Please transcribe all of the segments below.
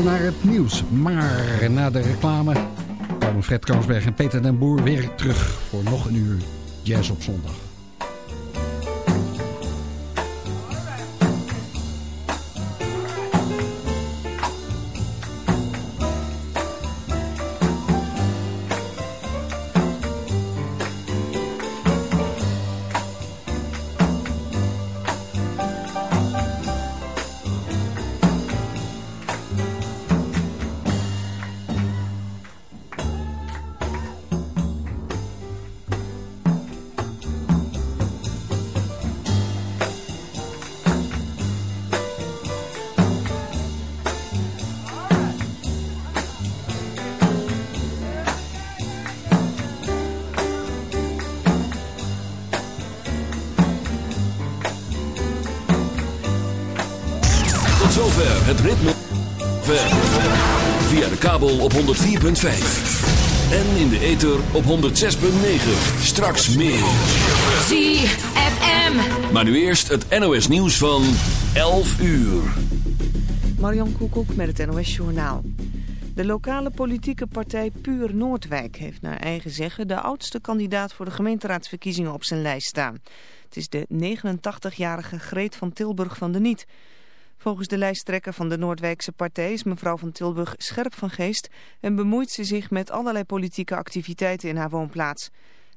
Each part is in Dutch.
naar het nieuws. Maar na de reclame komen Fred Kansberg en Peter den Boer weer terug voor nog een uur jazz op zondag. Op 106.9. Straks meer. ZFM. Maar nu eerst het NOS nieuws van 11 uur. Marion Koekoek met het NOS Journaal. De lokale politieke partij Puur Noordwijk heeft naar eigen zeggen de oudste kandidaat voor de gemeenteraadsverkiezingen op zijn lijst staan. Het is de 89-jarige Greet van Tilburg van de Niet. Volgens de lijsttrekker van de Noordwijkse partij is mevrouw van Tilburg scherp van geest en bemoeit ze zich met allerlei politieke activiteiten in haar woonplaats.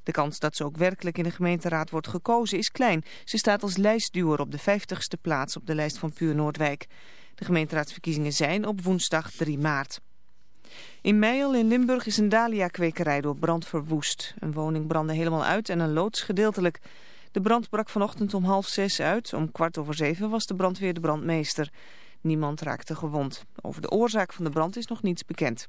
De kans dat ze ook werkelijk in de gemeenteraad wordt gekozen is klein. Ze staat als lijstduwer op de 50ste plaats op de lijst van Puur Noordwijk. De gemeenteraadsverkiezingen zijn op woensdag 3 maart. In Meijel in Limburg is een dahlia-kwekerij door brand verwoest. Een woning brandde helemaal uit en een loods gedeeltelijk. De brand brak vanochtend om half zes uit. Om kwart over zeven was de brandweer de brandmeester. Niemand raakte gewond. Over de oorzaak van de brand is nog niets bekend.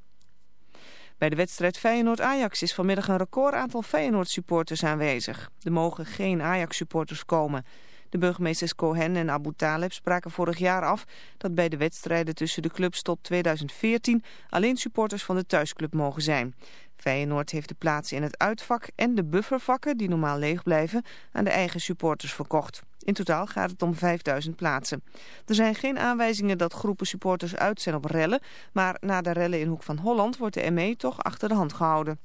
Bij de wedstrijd Feyenoord-Ajax is vanmiddag een record aantal Feyenoord-supporters aanwezig. Er mogen geen Ajax-supporters komen. De burgemeesters Cohen en Abu Taleb spraken vorig jaar af dat bij de wedstrijden tussen de clubs tot 2014 alleen supporters van de thuisclub mogen zijn. Feyenoord heeft de plaatsen in het uitvak en de buffervakken, die normaal leeg blijven, aan de eigen supporters verkocht. In totaal gaat het om 5000 plaatsen. Er zijn geen aanwijzingen dat groepen supporters uit zijn op rellen, maar na de rellen in Hoek van Holland wordt de ME toch achter de hand gehouden.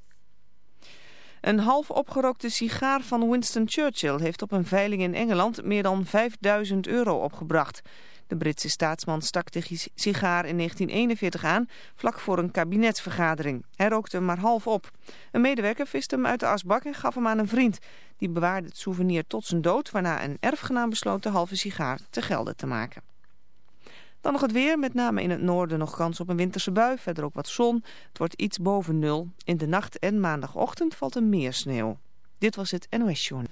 Een half opgerookte sigaar van Winston Churchill heeft op een veiling in Engeland meer dan 5000 euro opgebracht. De Britse staatsman stak de sigaar in 1941 aan, vlak voor een kabinetsvergadering. Hij rookte hem maar half op. Een medewerker viste hem uit de asbak en gaf hem aan een vriend. Die bewaarde het souvenir tot zijn dood, waarna een erfgenaam besloot de halve sigaar te gelden te maken. Dan nog het weer, met name in het noorden nog kans op een winterse bui, verder ook wat zon. Het wordt iets boven nul. In de nacht en maandagochtend valt er meer sneeuw. Dit was het NOS Journal.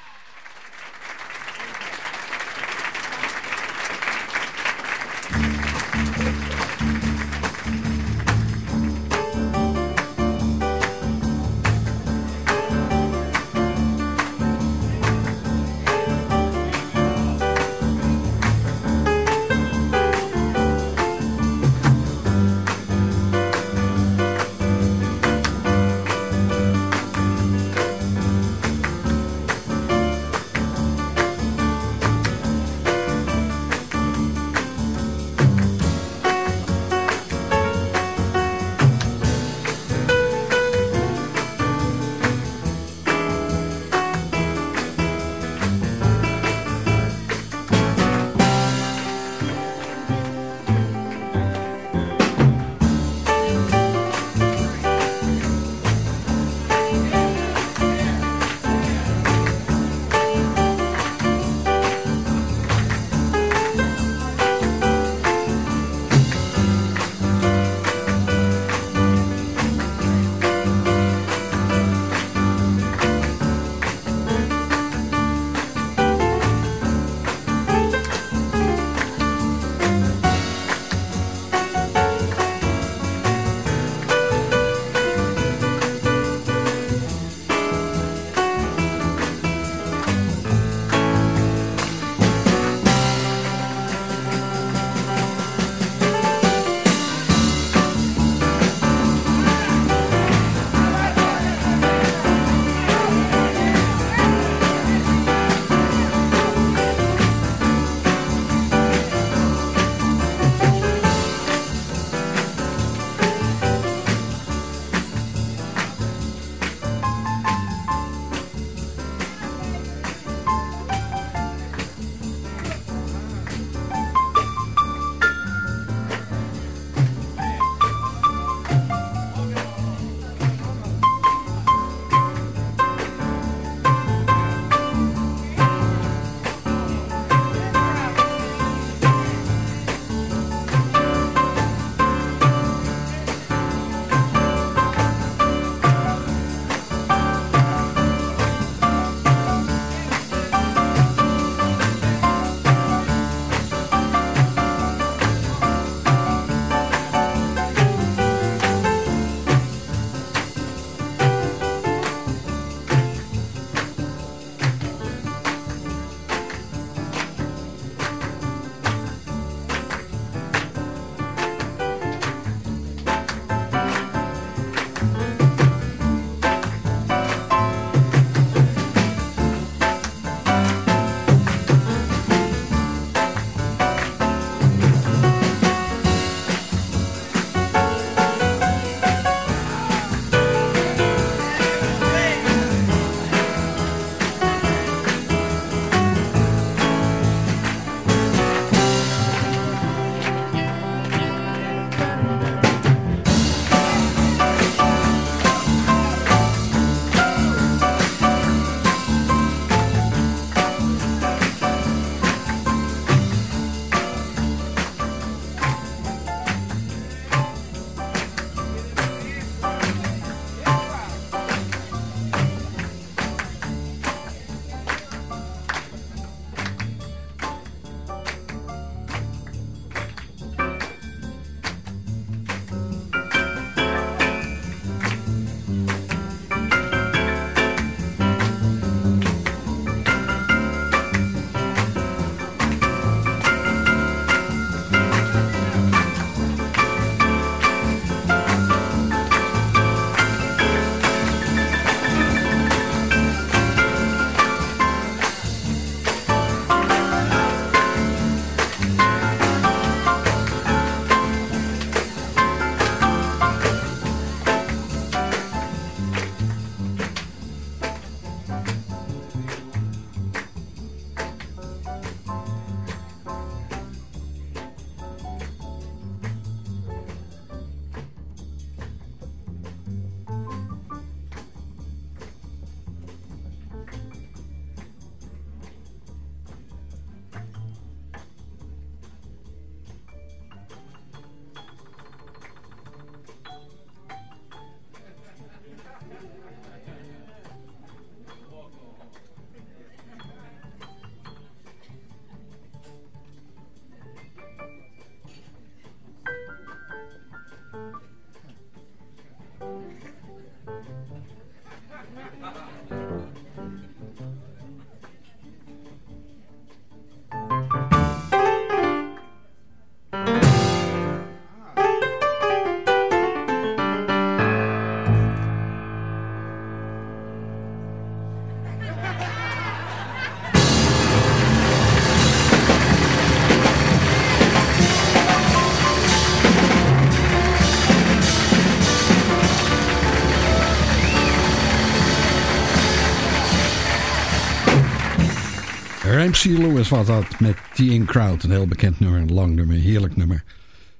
Ramsey Lewis was dat met The In Crowd. Een heel bekend nummer, een lang nummer, heerlijk nummer.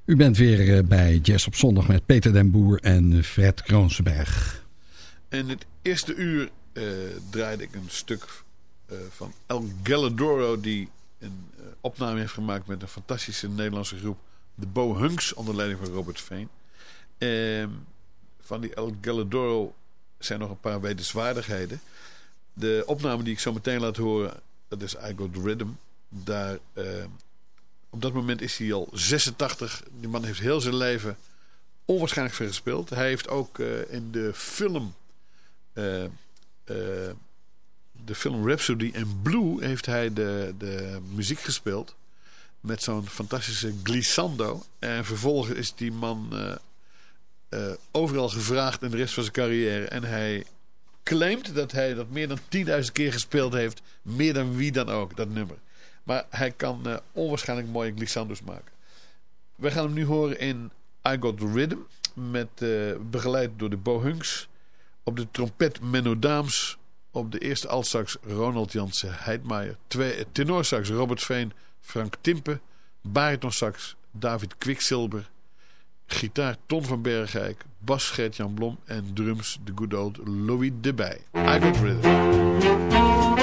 U bent weer eh, bij Jazz op zondag met Peter den Boer en Fred Kroonsberg. In het eerste uur uh, draaide ik een stuk uh, van El Galladoro... die een opname heeft gemaakt met een fantastische Nederlandse groep... de Bo Hunks, onder leiding van Robert Veen. Ehm, van die El Galladoro zijn nog een paar wetenswaardigheden. De opname die ik zo meteen laat horen dat is I Got Rhythm. Daar, uh, op dat moment is hij al 86. Die man heeft heel zijn leven onwaarschijnlijk veel gespeeld. Hij heeft ook uh, in de film... Uh, de film Rhapsody in Blue heeft hij de, de muziek gespeeld. Met zo'n fantastische glissando. En vervolgens is die man overal gevraagd in de rest van zijn carrière. En hij claimt dat hij dat meer dan 10.000 keer gespeeld heeft. Meer dan wie dan ook, dat nummer. Maar hij kan uh, onwaarschijnlijk mooie glissandos maken. We gaan hem nu horen in I Got The Rhythm. Met, uh, begeleid door de Bohunks. Op de trompet Menno Daams. Op de eerste altsax Ronald Jansen Heidmaier. Twee, tenorsax Robert Veen, Frank Timpe. Baritonsax David Kwiksilber gitaar Ton van Bergijk, bas Gert-Jan Blom en drums de good old Louis de Bij. I Got Rhythm.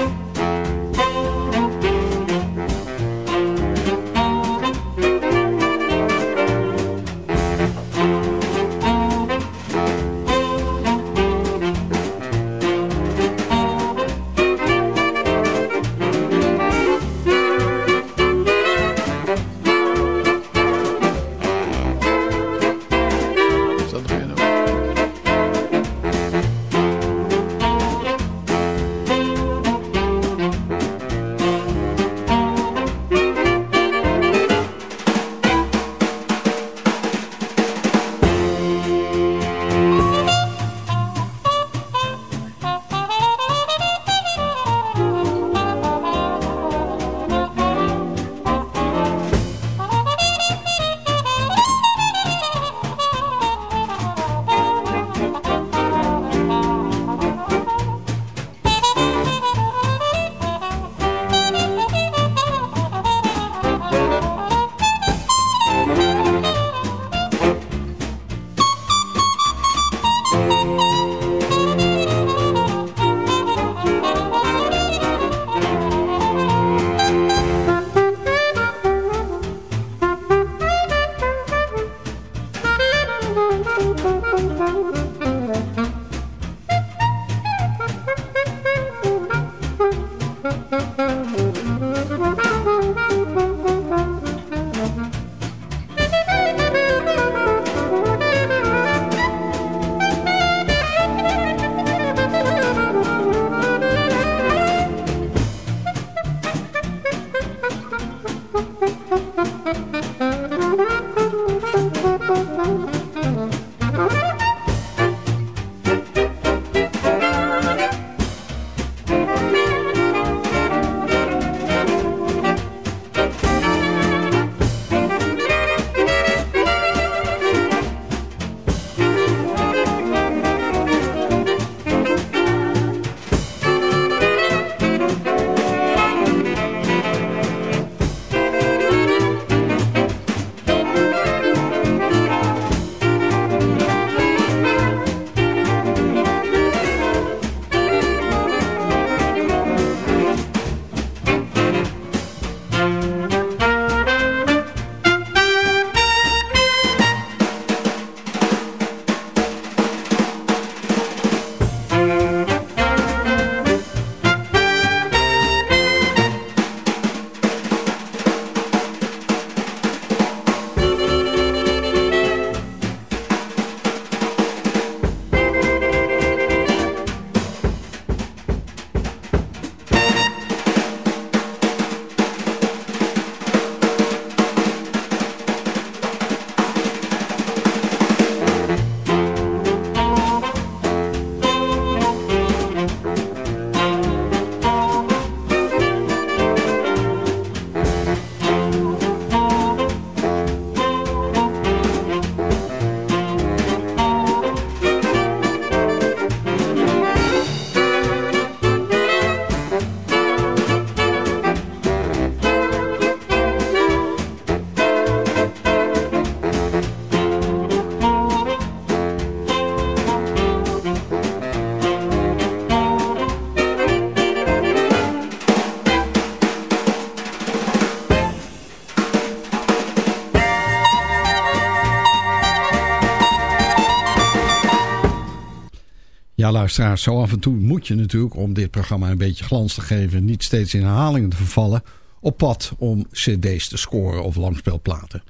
Luisteraars, zo af en toe moet je natuurlijk, om dit programma een beetje glans te geven, niet steeds in herhalingen te vervallen, op pad om cd's te scoren of langspeelplaten.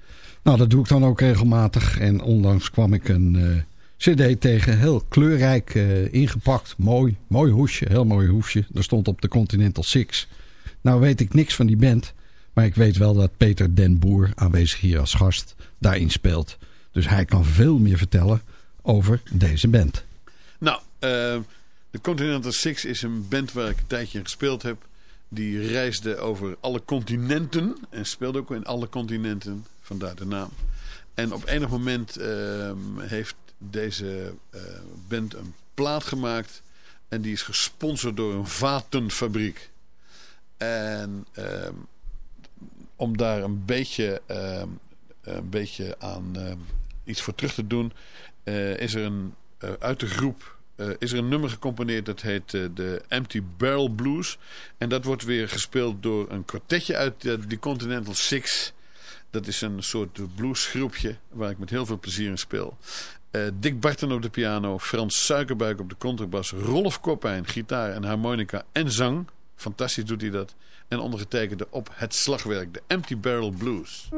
Nou, dat doe ik dan ook regelmatig en onlangs kwam ik een uh, cd tegen, heel kleurrijk uh, ingepakt, mooi, mooi hoesje, heel mooi hoesje. Er stond op de Continental Six. Nou weet ik niks van die band, maar ik weet wel dat Peter Den Boer, aanwezig hier als gast, daarin speelt. Dus hij kan veel meer vertellen over deze band. Nou, de Continental Six is een band waar ik een tijdje in gespeeld heb. Die reisde over alle continenten en speelde ook in alle continenten, vandaar de naam. En op enig moment uh, heeft deze uh, band een plaat gemaakt en die is gesponsord door een vatenfabriek. En ehm, om daar een beetje, ehm, een beetje aan iets voor terug te doen, is er een uh, uit de groep uh, is er een nummer gecomponeerd dat heet uh, de Empty Barrel Blues. En dat wordt weer gespeeld door een kwartetje uit de Continental Six. Dat is een soort bluesgroepje waar ik met heel veel plezier in speel. Dick Barton op de piano, Frans Suikerbuik op de contrabas, Rolf Koppijn, gitaar en harmonica en zang. Fantastisch doet hij dat. En ondergetekende op het slagwerk, de Empty Barrel Blues.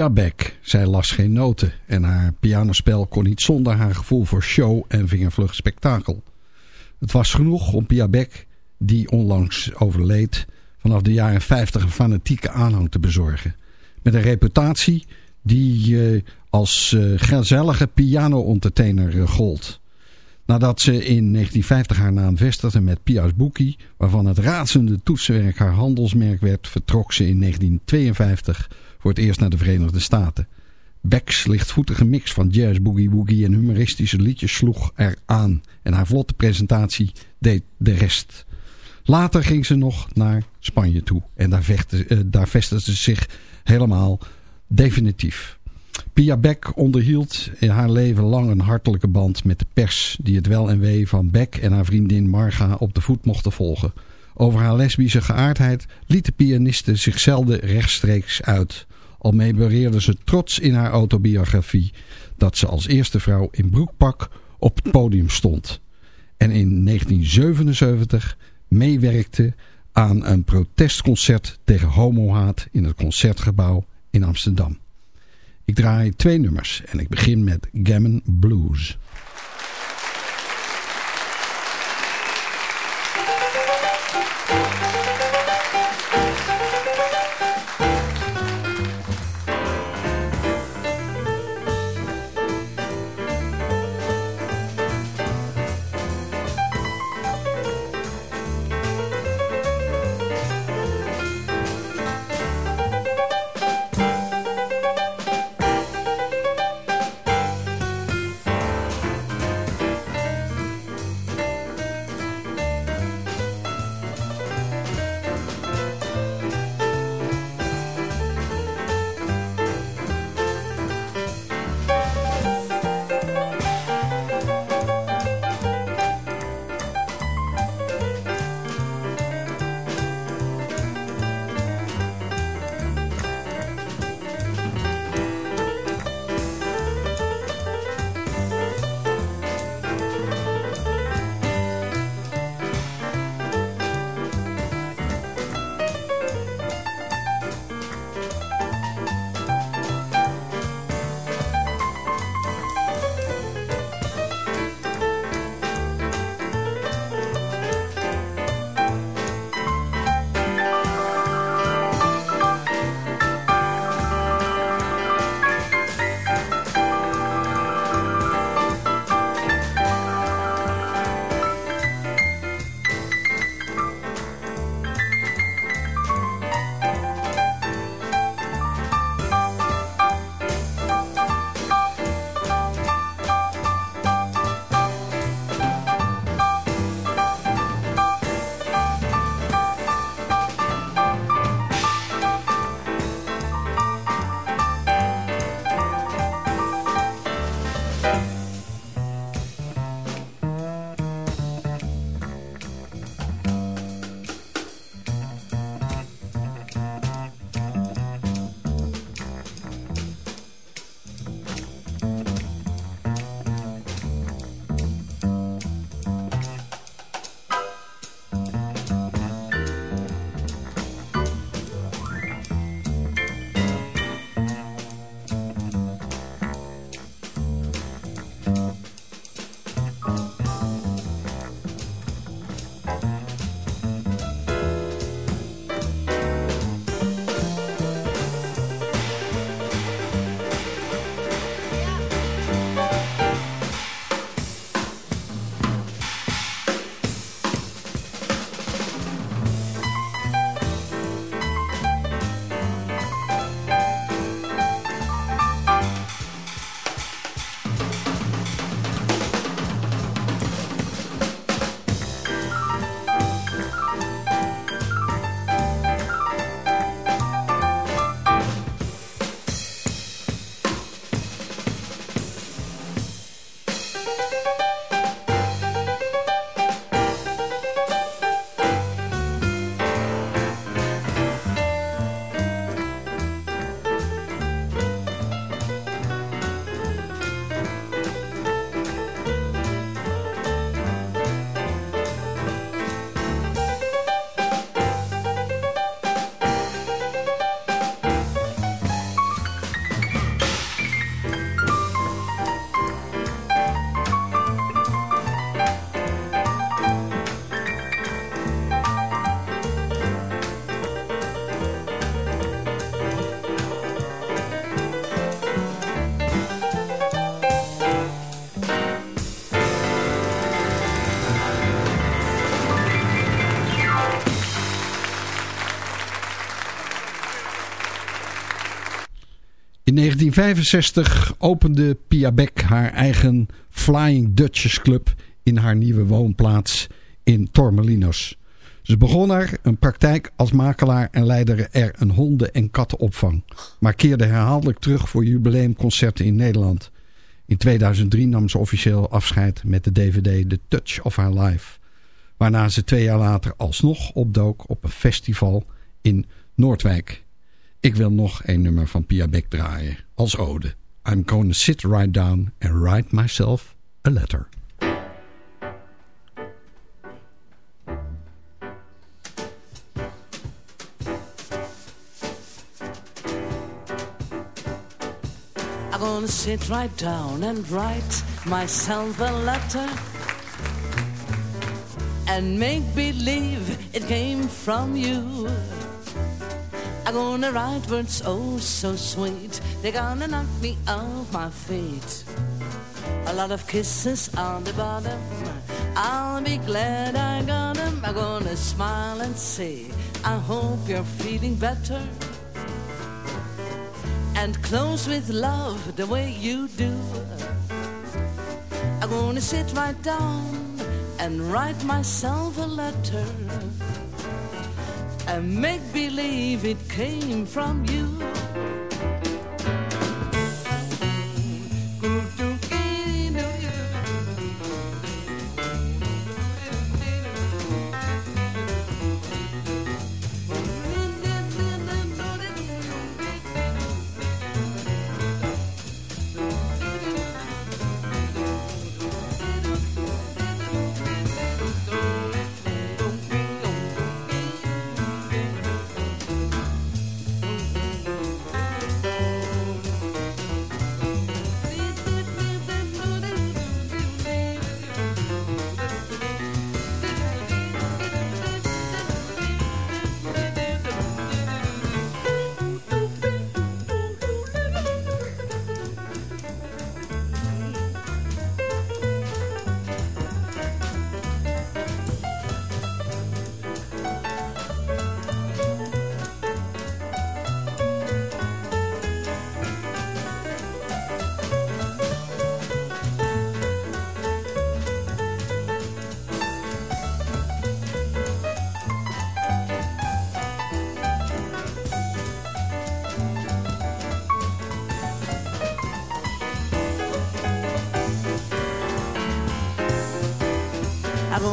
Pia Beck. Zij las geen noten en haar pianospel kon niet zonder haar gevoel voor show en vingervlug spektakel. Het was genoeg om Pia Beck, die onlangs overleed, vanaf de jaren 50 een fanatieke aanhang te bezorgen. Met een reputatie die uh, als uh, gezellige piano-entertainer uh, gold. Nadat ze in 1950 haar naam vestigde met Pia's Boekie, waarvan het razende toetsenwerk haar handelsmerk werd, vertrok ze in 1952 voor het eerst naar de Verenigde Staten. Beck's lichtvoetige mix van jazz, boogie woogie en humoristische liedjes sloeg er aan. En haar vlotte presentatie deed de rest. Later ging ze nog naar Spanje toe. En daar, vechte, daar vestigde ze zich helemaal definitief. Pia Beck onderhield in haar leven lang een hartelijke band met de pers... die het wel en wee van Beck en haar vriendin Marga op de voet mochten volgen. Over haar lesbische geaardheid liet de pianiste zich zelden rechtstreeks uit... Al memoreerde ze trots in haar autobiografie dat ze als eerste vrouw in broekpak op het podium stond. En in 1977 meewerkte aan een protestconcert tegen homohaat in het Concertgebouw in Amsterdam. Ik draai twee nummers en ik begin met Gammon Blues. 1965 opende Pia Beck haar eigen Flying Dutchess Club in haar nieuwe woonplaats in Tormelinos. Ze begon er een praktijk als makelaar en leidde er een honden- en kattenopvang. Maar keerde herhaaldelijk terug voor jubileumconcerten in Nederland. In 2003 nam ze officieel afscheid met de dvd The Touch of Her Life. Waarna ze twee jaar later alsnog opdook op een festival in Noordwijk. Ik wil nog een nummer van Pia Beck draaien als ode. I'm gonna sit right down and write myself a letter. I'm gonna sit right down and write myself a letter and make believe it came from you. I'm gonna write words oh so sweet, they're gonna knock me off my feet. A lot of kisses on the bottom. I'll be glad I got them. I'm gonna smile and say, I hope you're feeling better and close with love the way you do. I'm gonna sit right down and write myself a letter and make believe it came from you.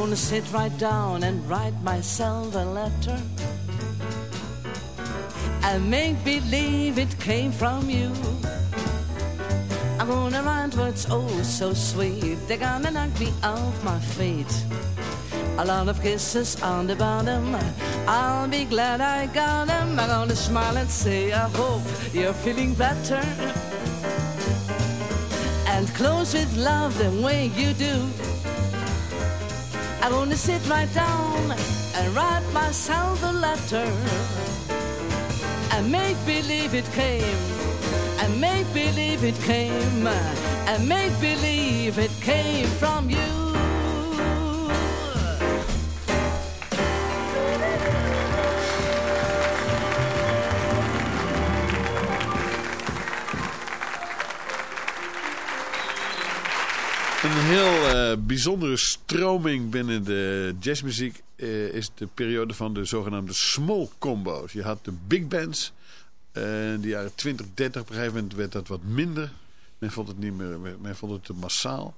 Gonna sit right down and write myself a letter and make believe it came from you. I'm gonna write words oh so sweet, they're gonna knock me off my feet. A lot of kisses on the bottom. I'll be glad I got them. I'm gonna smile and say, I hope you're feeling better. And close with love the way you do. I'm gonna sit right down and write myself a letter and make believe it came and make believe it came and make believe it came from you. Heel uh, bijzondere stroming binnen de jazzmuziek uh, is de periode van de zogenaamde small combo's. Je had de big bands. Uh, in de jaren 20, 30 op een gegeven moment werd dat wat minder. Men vond het niet meer, men vond het te massaal.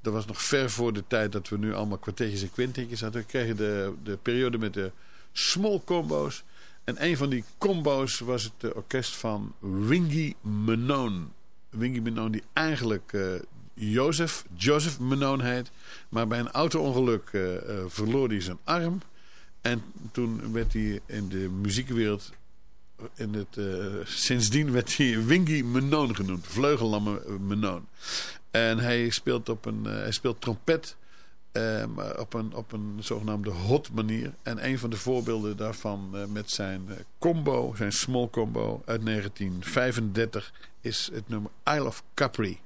Dat was nog ver voor de tijd dat we nu allemaal kwartetjes en kwintetjes hadden. We kregen de, de periode met de small combo's. En een van die combo's was het orkest van Wingy Manone. Wingy Manone die eigenlijk Joseph, Joseph Menone heet. Maar bij een auto-ongeluk uh, verloor hij zijn arm. En toen werd hij in de muziekwereld... In het, uh, sindsdien werd hij Wingy Menone genoemd. Vleugellamme Menone. En hij speelt, op een, hij speelt trompet... op, een, op een zogenaamde hot manier. En een van de voorbeelden daarvan met zijn combo, zijn small combo uit 1935... is het nummer Isle of. Capri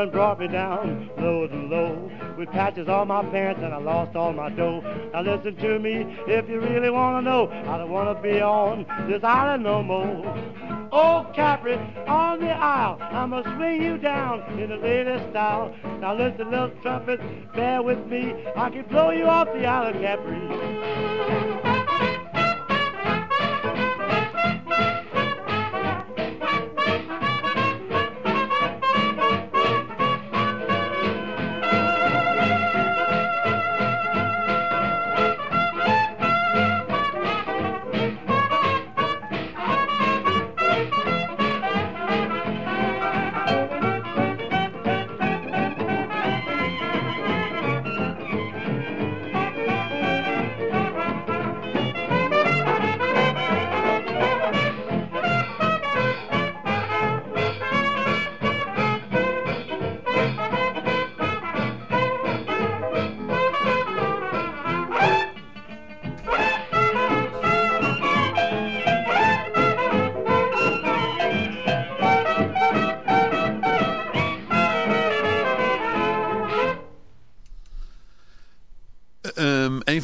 done brought me down low and low with patches on my pants and I lost all my dough. Now listen to me if you really want to know. I don't want to be on this island no more. Oh, Capri, on the aisle, I'ma swing you down in the latest style. Now listen, little trumpet, bear with me. I can blow you off the island, Capri.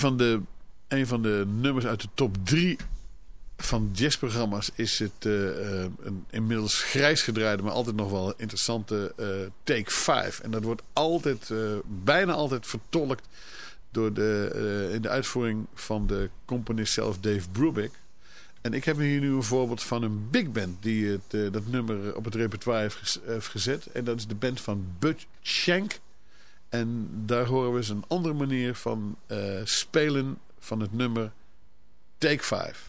Van de, een van de nummers uit de top drie van jazzprogramma's is het uh, een inmiddels grijs gedraaide, maar altijd nog wel interessante uh, Take 5. En dat wordt altijd, bijna altijd vertolkt door de, in de uitvoering van de componist zelf Dave Brubeck. En ik heb hier nu een voorbeeld van een big band die het, dat nummer op het repertoire heeft gezet. En dat is de band van Bud Shank. En daar horen we eens een andere manier van uh, spelen van het nummer Take 5.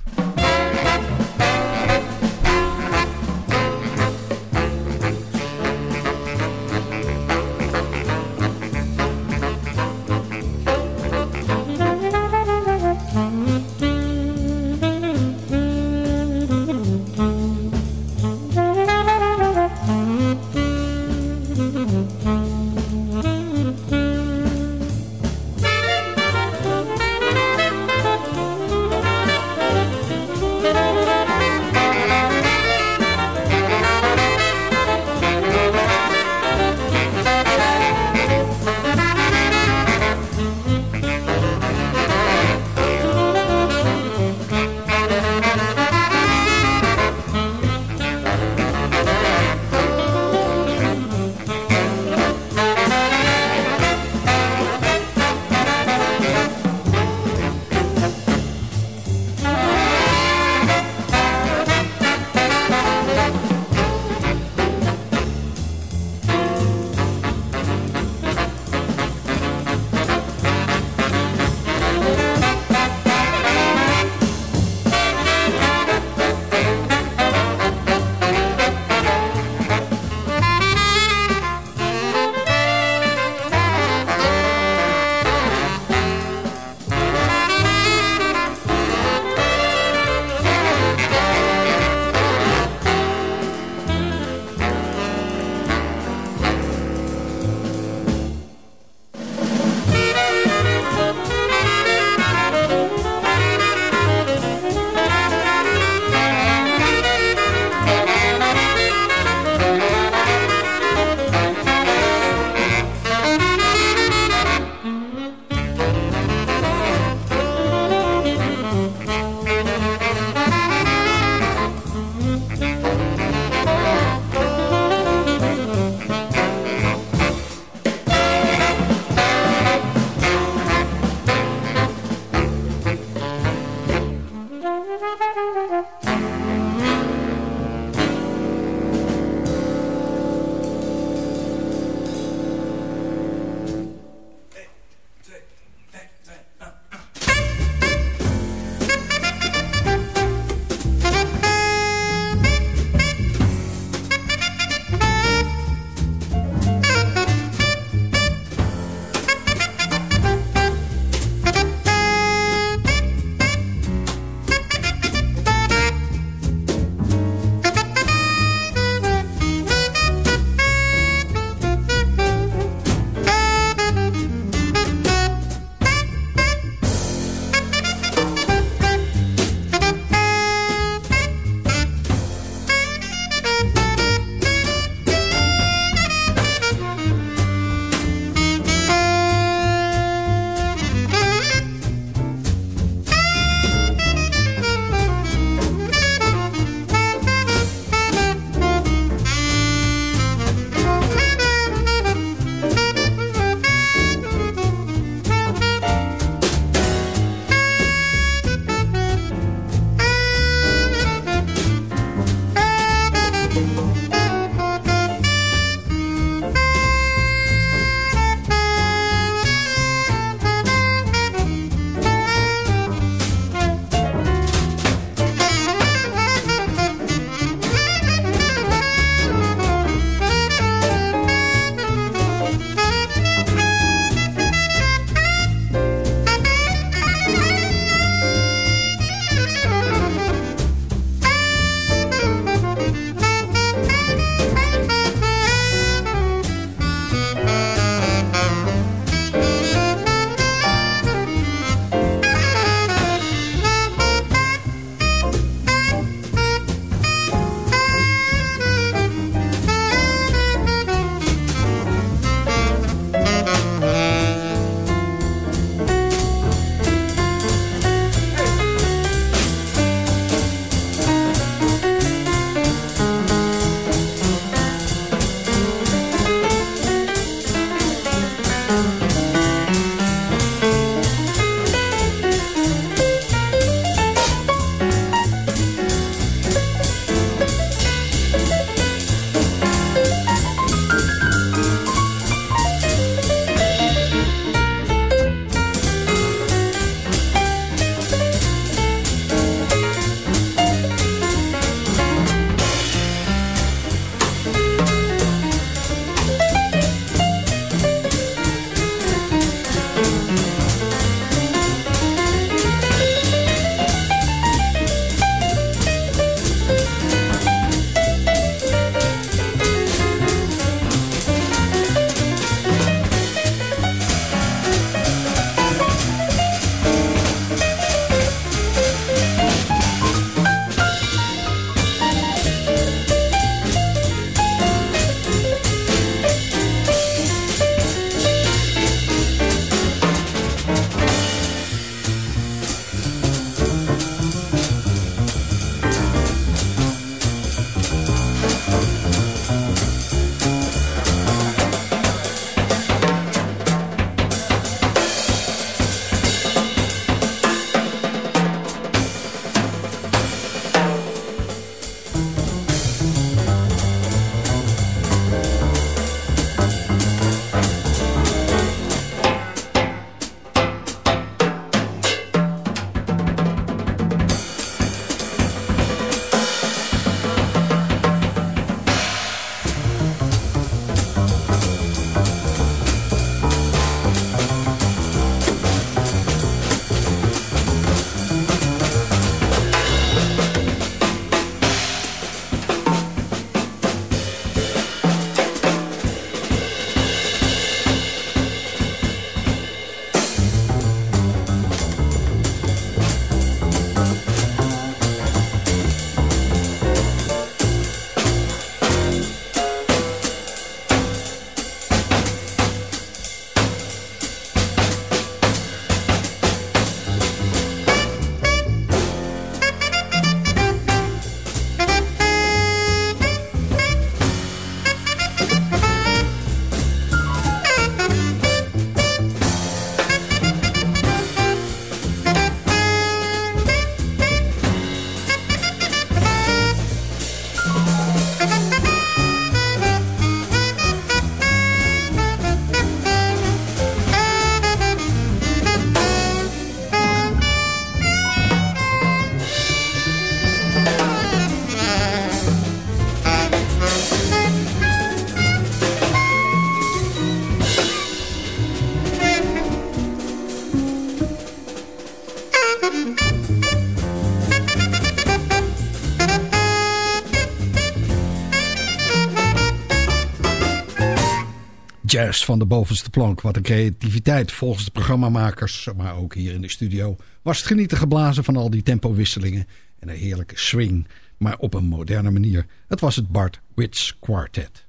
Van de bovenste plank. Wat een creativiteit volgens de programmamakers, maar ook hier in de studio... was het genieten geblazen van al die tempowisselingen en een heerlijke swing... maar op een moderne manier. Het was het Bart Wits Quartet.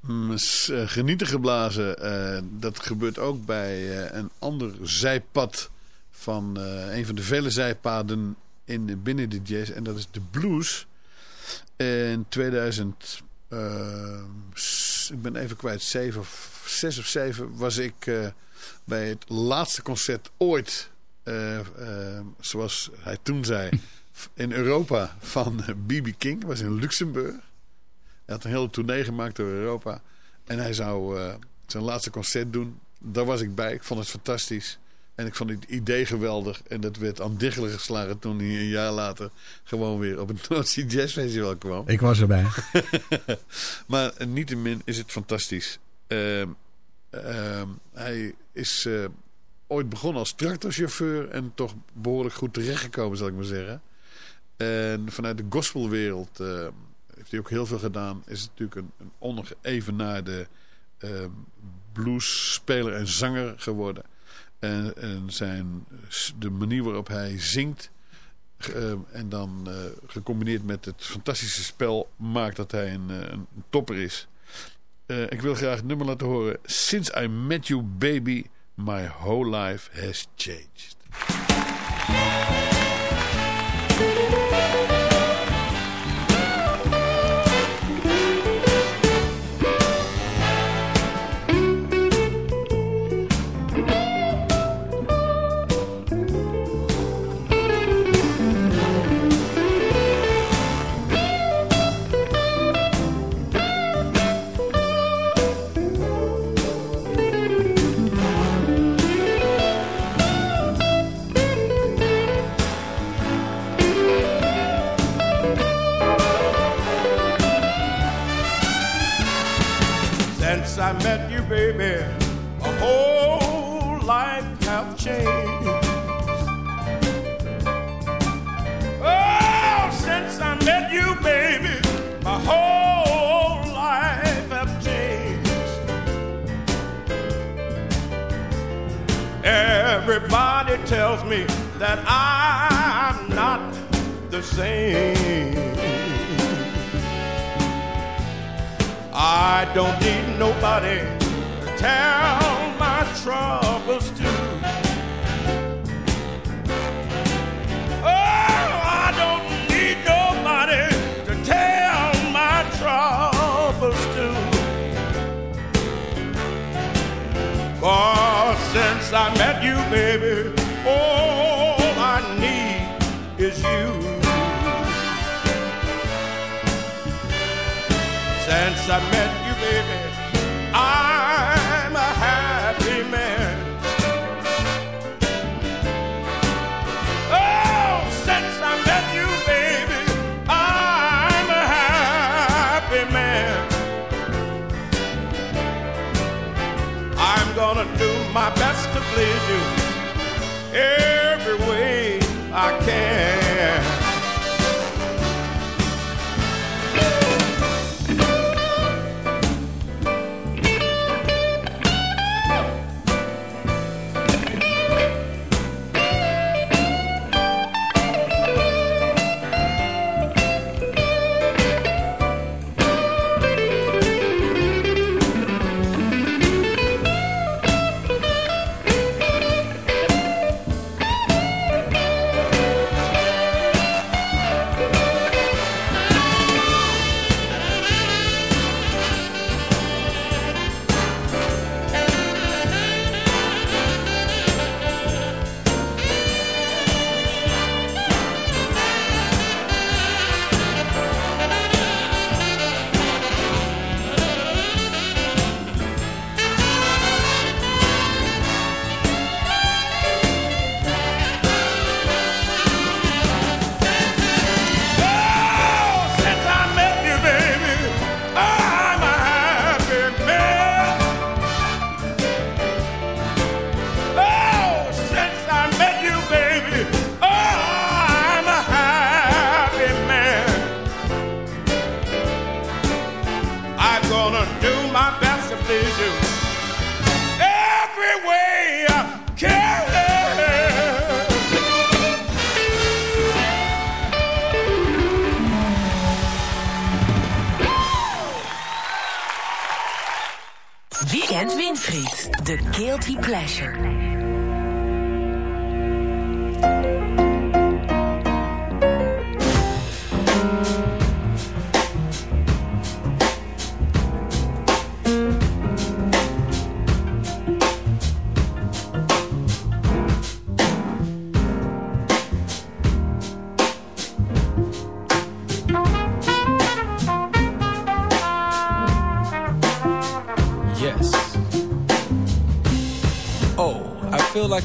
Mm, eh, genieten geblazen, uh, dat gebeurt ook bij uh, een ander zijpad... van een van de vele zijpaden in, binnen de jazz. En dat is de blues. In 2000 ik ben even kwijt, zeven of, zes of zeven, was ik uh, bij het laatste concert ooit, uh, uh, zoals hij toen zei, in Europa van B.B. King. Dat was in Luxemburg. Hij had een hele tournee gemaakt door Europa. En hij zou zijn laatste concert doen. Daar was ik bij. Ik vond het fantastisch. En ik vond het idee geweldig. En dat werd aan diggelen geslagen toen hij een jaar later gewoon weer op het Noordzee Jazz Festival kwam. Ik was erbij. maar niettemin is het fantastisch. Uh, uh, hij is uh, ooit begonnen als tractorchauffeur en toch behoorlijk goed terechtgekomen, zal ik maar zeggen. En vanuit de gospelwereld eh, heeft hij ook heel veel gedaan. Is het natuurlijk een, een onevenaarde ehm, bluesspeler en zanger geworden. En, en zijn, de manier waarop hij zingt... Uh, en dan uh, gecombineerd met het fantastische spel... maakt dat hij een, uh, een topper is. ik wil graag het nummer laten horen. Since I Met You Baby... My whole life has changed. since I met you, baby, a whole life have changed. Oh, since I met you, baby, my whole life have changed. Everybody tells me that I'm not the same. I don't need nobody to tell my troubles to. Oh, I don't need nobody to tell my troubles since I met you, baby, oh. since I met you, baby, I'm a happy man. Oh, since I met you, baby, I'm a happy man. I'm gonna do my best.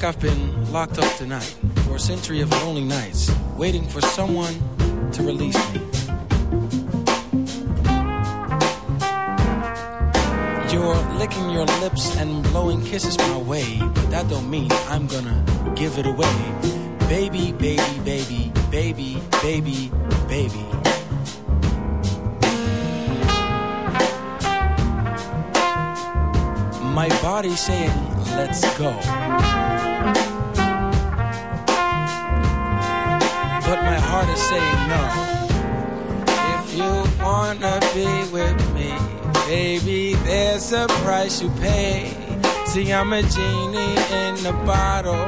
Like I've been locked up tonight for a century of lonely nights, waiting for someone to release me. You're licking your lips and blowing kisses my way, but that don't mean I'm gonna give it away. Baby, baby, baby, baby, baby, baby. My body saying, let's go. Saying no. If you wanna be with me, baby, there's a price you pay. See, I'm a genie in a bottle.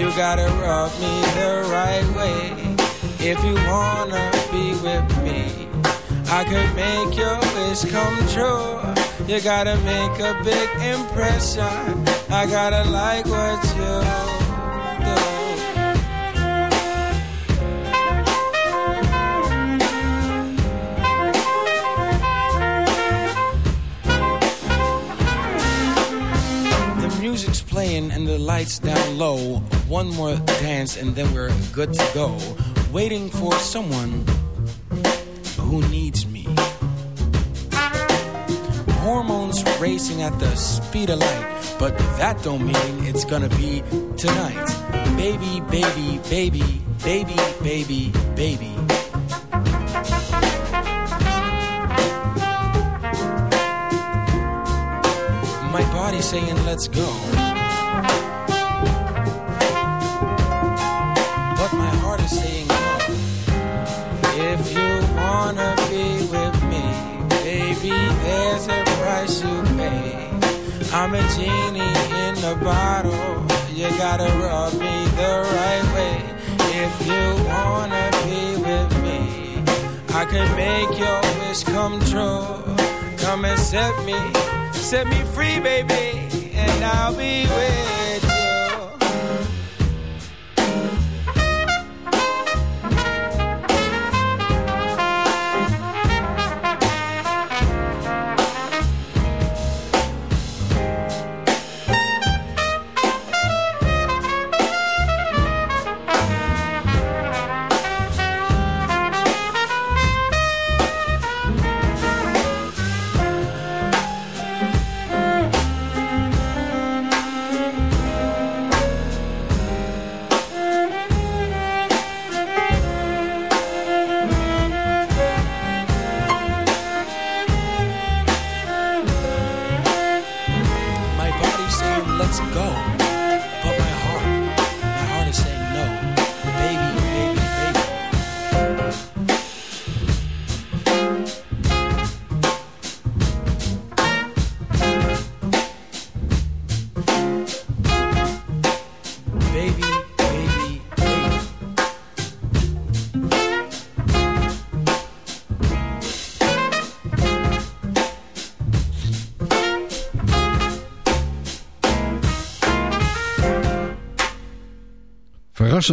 You gotta rub me the right way. If you wanna be with me, I could make your wish come true. You gotta make a big impression. I gotta like what you and the lights down low. One more dance and then we're good to go. Waiting for someone who needs me. Hormones racing at the speed of light, but that don't mean it's gonna be tonight. Baby, baby, baby, baby, baby, baby. My body saying let's go. Genie in a bottle. You gotta rub me the right way. If you wanna be with me, I can make your wish come true. Come and set me, set me free, baby, and I'll be with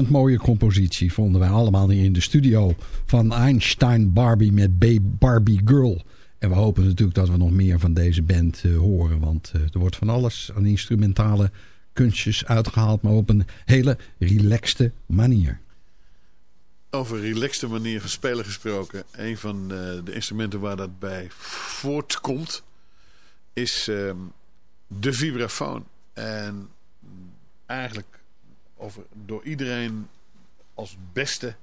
mooie compositie vonden wij allemaal hier in de studio van Einstein Barbie met Barbie Girl. En we hopen natuurlijk dat we nog meer van deze band uh, horen. Want uh, er wordt van alles aan instrumentale kunstjes uitgehaald. Maar op een hele relaxte manier. Over relaxte manier van spelen gesproken. Een van uh, de instrumenten waar dat bij voortkomt. Is ehm, de vibrafoon. En eigenlijk over, door iedereen als beste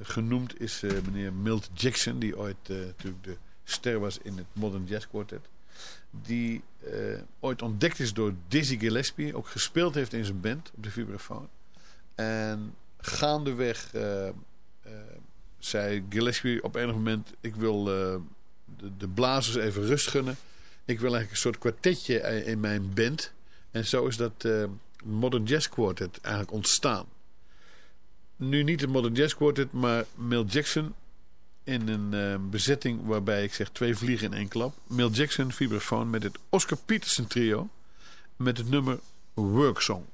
genoemd is uh, meneer Milt Jackson. Die ooit uh, natuurlijk de ster was in het Modern Jazz Quartet. Die uh, ooit ontdekt is door Dizzy Gillespie. Ook gespeeld heeft in zijn band op de vibrafoon. En gaandeweg zei Gillespie op enig moment... ik wil de, de blazers even rust gunnen. Ik wil eigenlijk een soort kwartetje in mijn band... En zo is dat Modern Jazz Quartet eigenlijk ontstaan. Nu niet het Modern Jazz Quartet, maar Mel Jackson in een uh, bezetting waarbij ik zeg twee vliegen in één klap. Mel Jackson, vibrafoon met het Oscar Peterson trio met het nummer Worksong.